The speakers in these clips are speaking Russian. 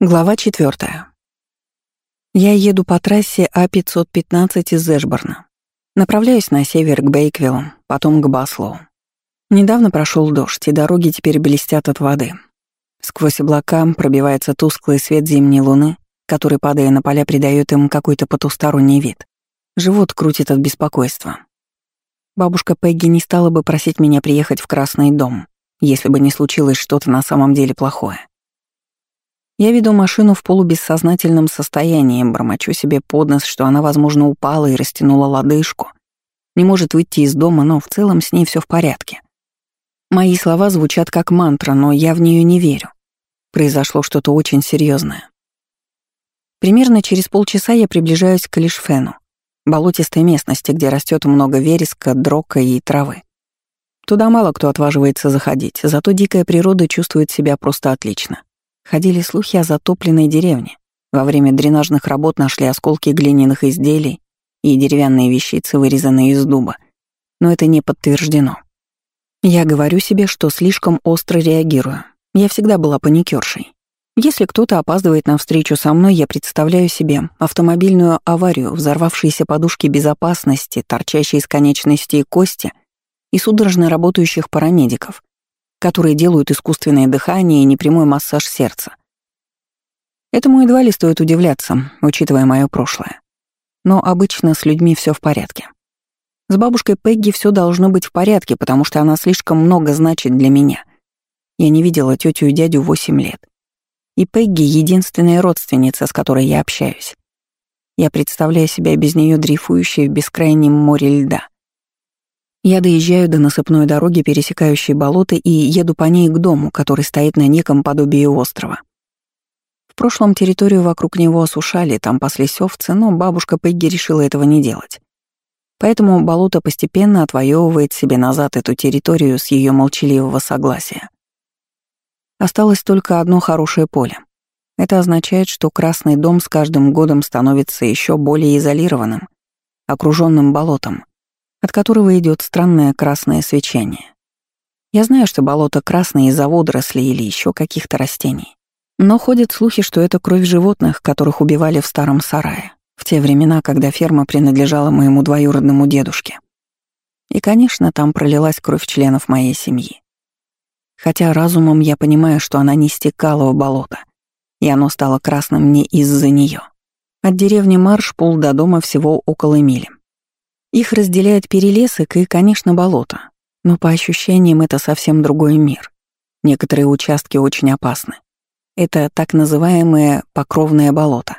Глава 4. Я еду по трассе А515 из Эшборна. Направляюсь на север к Бейквиллу, потом к Баслоу. Недавно прошел дождь, и дороги теперь блестят от воды. Сквозь облака пробивается тусклый свет зимней луны, который, падая на поля, придает им какой-то потусторонний вид. Живот крутит от беспокойства. Бабушка Пегги не стала бы просить меня приехать в Красный дом, если бы не случилось что-то на самом деле плохое. Я веду машину в полубессознательном состоянии, бормочу себе под нос, что она, возможно, упала и растянула лодыжку. Не может выйти из дома, но в целом с ней все в порядке. Мои слова звучат как мантра, но я в нее не верю. Произошло что-то очень серьезное. Примерно через полчаса я приближаюсь к Лишфену, болотистой местности, где растет много вереска, дрока и травы. Туда мало кто отваживается заходить, зато дикая природа чувствует себя просто отлично. Ходили слухи о затопленной деревне. Во время дренажных работ нашли осколки глиняных изделий и деревянные вещицы, вырезанные из дуба. Но это не подтверждено. Я говорю себе, что слишком остро реагирую. Я всегда была паникершей. Если кто-то опаздывает на встречу со мной, я представляю себе автомобильную аварию, взорвавшиеся подушки безопасности, торчащие из конечностей кости и судорожно работающих парамедиков, которые делают искусственное дыхание и непрямой массаж сердца. Этому едва ли стоит удивляться, учитывая мое прошлое. Но обычно с людьми все в порядке. С бабушкой Пегги все должно быть в порядке, потому что она слишком много значит для меня. Я не видела тетю и дядю 8 лет. И Пегги — единственная родственница, с которой я общаюсь. Я представляю себя без нее дрейфующей в бескрайнем море льда. Я доезжаю до насыпной дороги, пересекающей болото, и еду по ней к дому, который стоит на неком подобии острова. В прошлом территорию вокруг него осушали, там паслись овцы, но бабушка Пегги решила этого не делать. Поэтому болото постепенно отвоевывает себе назад эту территорию с ее молчаливого согласия. Осталось только одно хорошее поле. Это означает, что Красный дом с каждым годом становится еще более изолированным, окруженным болотом, от которого идет странное красное свечение. Я знаю, что болото красное из-за водорослей или еще каких-то растений. Но ходят слухи, что это кровь животных, которых убивали в старом сарае, в те времена, когда ферма принадлежала моему двоюродному дедушке. И, конечно, там пролилась кровь членов моей семьи. Хотя разумом я понимаю, что она не стекала в болото, и оно стало красным не из-за нее. От деревни Маршпул до дома всего около мили. Их разделяет перелесок и, конечно, болото. Но по ощущениям это совсем другой мир. Некоторые участки очень опасны. Это так называемое покровное болото.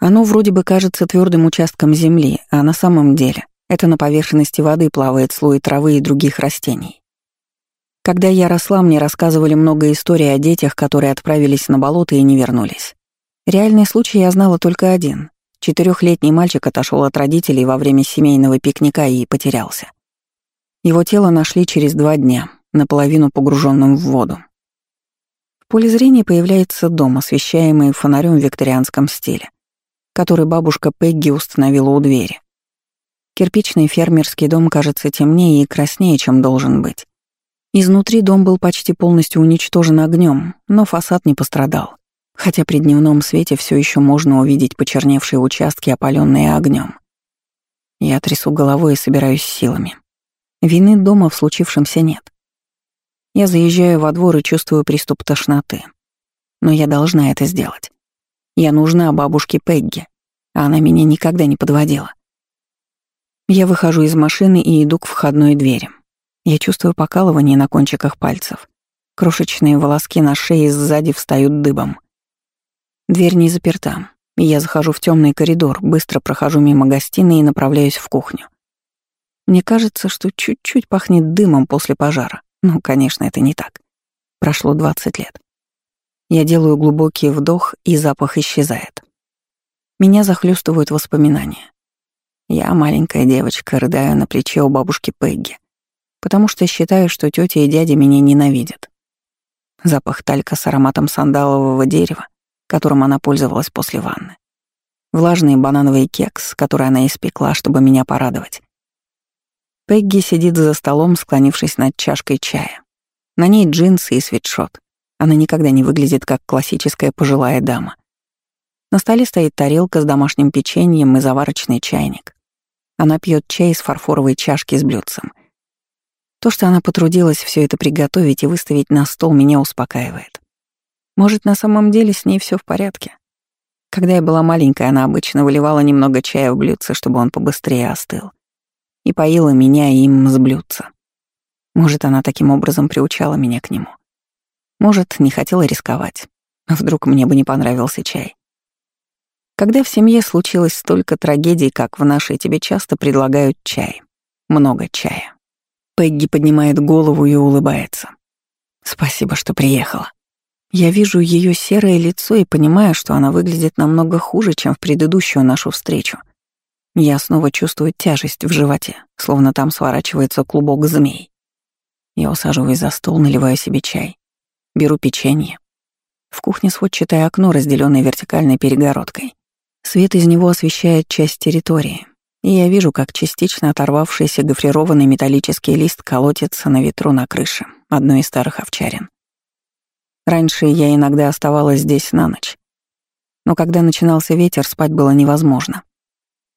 Оно вроде бы кажется твердым участком земли, а на самом деле это на поверхности воды плавает слой травы и других растений. Когда я росла, мне рассказывали много историй о детях, которые отправились на болото и не вернулись. Реальный случай я знала только один. Четырехлетний мальчик отошел от родителей во время семейного пикника и потерялся. Его тело нашли через два дня, наполовину погруженным в воду. В поле зрения появляется дом, освещаемый фонарем в викторианском стиле, который бабушка Пегги установила у двери. Кирпичный фермерский дом кажется темнее и краснее, чем должен быть. Изнутри дом был почти полностью уничтожен огнем, но фасад не пострадал хотя при дневном свете все еще можно увидеть почерневшие участки, опаленные огнем. Я трясу головой и собираюсь силами. Вины дома в случившемся нет. Я заезжаю во двор и чувствую приступ тошноты. Но я должна это сделать. Я нужна бабушке Пегги, а она меня никогда не подводила. Я выхожу из машины и иду к входной двери. Я чувствую покалывание на кончиках пальцев. Крошечные волоски на шее сзади встают дыбом. Дверь не заперта. Я захожу в темный коридор, быстро прохожу мимо гостиной и направляюсь в кухню. Мне кажется, что чуть-чуть пахнет дымом после пожара. Ну, конечно, это не так. Прошло 20 лет. Я делаю глубокий вдох, и запах исчезает. Меня захлестывают воспоминания. Я, маленькая девочка, рыдаю на плече у бабушки Пегги, потому что считаю, что тетя и дядя меня ненавидят. Запах талька с ароматом сандалового дерева, которым она пользовалась после ванны. Влажный банановый кекс, который она испекла, чтобы меня порадовать. Пегги сидит за столом, склонившись над чашкой чая. На ней джинсы и свитшот. Она никогда не выглядит как классическая пожилая дама. На столе стоит тарелка с домашним печеньем и заварочный чайник. Она пьет чай из фарфоровой чашки с блюдцем. То, что она потрудилась все это приготовить и выставить на стол, меня успокаивает. Может, на самом деле с ней все в порядке? Когда я была маленькая, она обычно выливала немного чая в блюдце, чтобы он побыстрее остыл. И поила меня им с блюдца. Может, она таким образом приучала меня к нему. Может, не хотела рисковать. Вдруг мне бы не понравился чай. Когда в семье случилось столько трагедий, как в нашей, тебе часто предлагают чай. Много чая. Пегги поднимает голову и улыбается. Спасибо, что приехала. Я вижу ее серое лицо и понимаю, что она выглядит намного хуже, чем в предыдущую нашу встречу. Я снова чувствую тяжесть в животе, словно там сворачивается клубок змей. Я усаживаюсь за стол, наливаю себе чай. Беру печенье. В кухне сводчатое окно, разделенное вертикальной перегородкой. Свет из него освещает часть территории, и я вижу, как частично оторвавшийся гофрированный металлический лист колотится на ветру на крыше одной из старых овчарин. Раньше я иногда оставалась здесь на ночь. Но когда начинался ветер, спать было невозможно.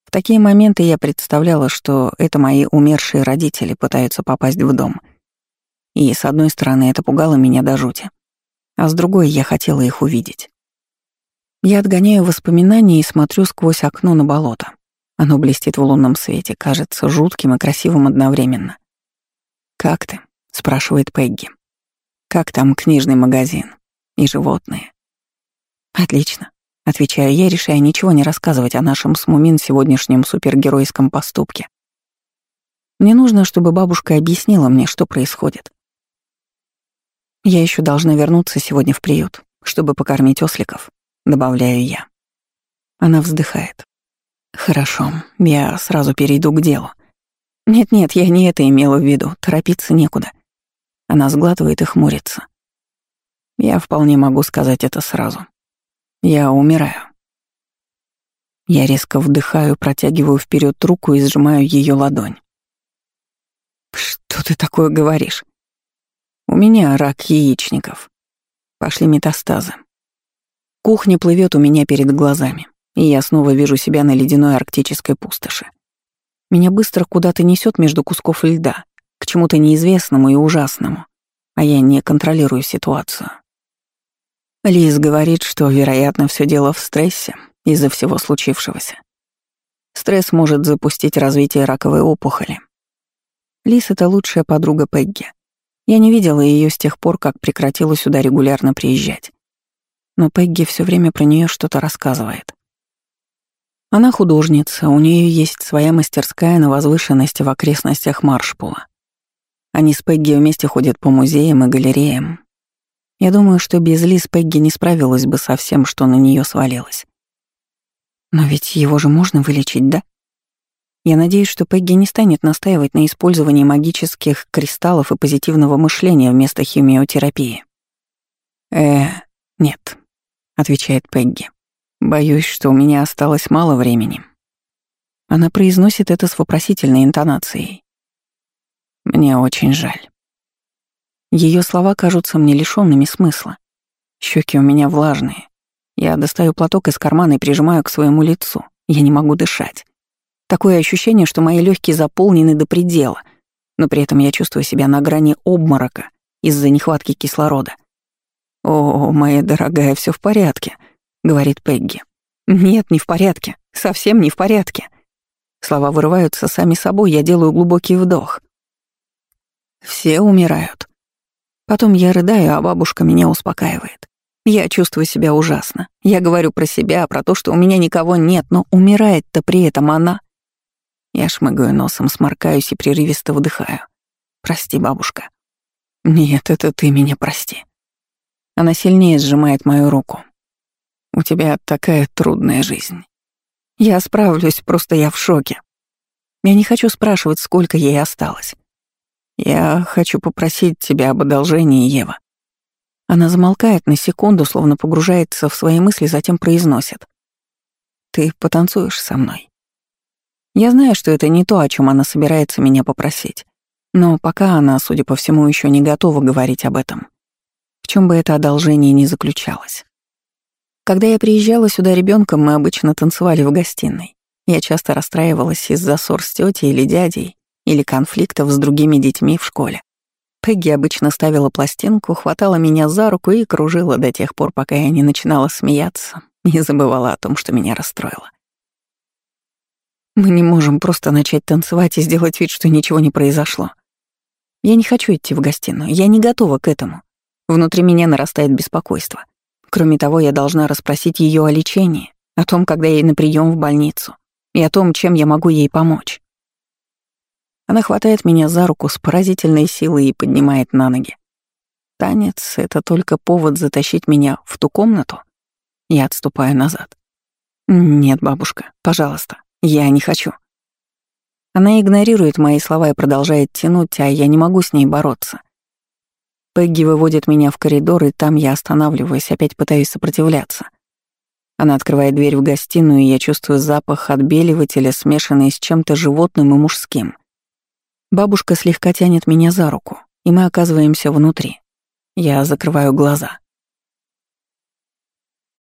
В такие моменты я представляла, что это мои умершие родители пытаются попасть в дом. И, с одной стороны, это пугало меня до жути, а с другой я хотела их увидеть. Я отгоняю воспоминания и смотрю сквозь окно на болото. Оно блестит в лунном свете, кажется жутким и красивым одновременно. «Как ты?» — спрашивает Пегги. Как там книжный магазин? И животные? Отлично. Отвечаю я, решая ничего не рассказывать о нашем с Мумин сегодняшнем супергеройском поступке. Мне нужно, чтобы бабушка объяснила мне, что происходит. Я еще должна вернуться сегодня в приют, чтобы покормить осликов, добавляю я. Она вздыхает. Хорошо, я сразу перейду к делу. Нет-нет, я не это имела в виду, торопиться некуда. Она сглатывает и хмурится. Я вполне могу сказать это сразу. Я умираю. Я резко вдыхаю, протягиваю вперед руку и сжимаю ее ладонь. Что ты такое говоришь? У меня рак яичников. Пошли метастазы. Кухня плывет у меня перед глазами, и я снова вижу себя на ледяной арктической пустоши. Меня быстро куда-то несет между кусков льда, чему-то неизвестному и ужасному, а я не контролирую ситуацию. Лиз говорит, что, вероятно, все дело в стрессе из-за всего случившегося. Стресс может запустить развитие раковой опухоли. Лиз — это лучшая подруга Пегги. Я не видела ее с тех пор, как прекратила сюда регулярно приезжать. Но Пегги все время про нее что-то рассказывает. Она художница, у нее есть своя мастерская на возвышенности в окрестностях Маршпула. Они с Пегги вместе ходят по музеям и галереям. Я думаю, что без Лиз Пегги не справилась бы со всем, что на нее свалилось. Но ведь его же можно вылечить, да? Я надеюсь, что Пегги не станет настаивать на использовании магических кристаллов и позитивного мышления вместо химиотерапии. «Э, нет», — отвечает Пегги. «Боюсь, что у меня осталось мало времени». Она произносит это с вопросительной интонацией. Мне очень жаль. Ее слова кажутся мне лишенными смысла. Щеки у меня влажные. Я достаю платок из кармана и прижимаю к своему лицу. Я не могу дышать. Такое ощущение, что мои легкие заполнены до предела, но при этом я чувствую себя на грани обморока из-за нехватки кислорода. «О, моя дорогая, все в порядке», — говорит Пегги. «Нет, не в порядке. Совсем не в порядке». Слова вырываются сами собой, я делаю глубокий вдох. Все умирают. Потом я рыдаю, а бабушка меня успокаивает. Я чувствую себя ужасно. Я говорю про себя, про то, что у меня никого нет, но умирает-то при этом она. Я шмыгаю носом, сморкаюсь и прерывисто вдыхаю. Прости, бабушка. Нет, это ты меня прости. Она сильнее сжимает мою руку. У тебя такая трудная жизнь. Я справлюсь, просто я в шоке. Я не хочу спрашивать, сколько ей осталось. «Я хочу попросить тебя об одолжении, Ева». Она замолкает на секунду, словно погружается в свои мысли, затем произносит. «Ты потанцуешь со мной?» Я знаю, что это не то, о чем она собирается меня попросить. Но пока она, судя по всему, еще не готова говорить об этом. В чем бы это одолжение ни заключалось. Когда я приезжала сюда ребенком, мы обычно танцевали в гостиной. Я часто расстраивалась из-за ссор с тетей или дядей, или конфликтов с другими детьми в школе. Пегги обычно ставила пластинку, хватала меня за руку и кружила до тех пор, пока я не начинала смеяться и забывала о том, что меня расстроило. Мы не можем просто начать танцевать и сделать вид, что ничего не произошло. Я не хочу идти в гостиную, я не готова к этому. Внутри меня нарастает беспокойство. Кроме того, я должна расспросить ее о лечении, о том, когда ей на прием в больницу, и о том, чем я могу ей помочь. Она хватает меня за руку с поразительной силой и поднимает на ноги. Танец — это только повод затащить меня в ту комнату. Я отступаю назад. «Нет, бабушка, пожалуйста, я не хочу». Она игнорирует мои слова и продолжает тянуть, а я не могу с ней бороться. Пегги выводит меня в коридор, и там я останавливаюсь, опять пытаюсь сопротивляться. Она открывает дверь в гостиную, и я чувствую запах отбеливателя, смешанный с чем-то животным и мужским. Бабушка слегка тянет меня за руку, и мы оказываемся внутри. Я закрываю глаза.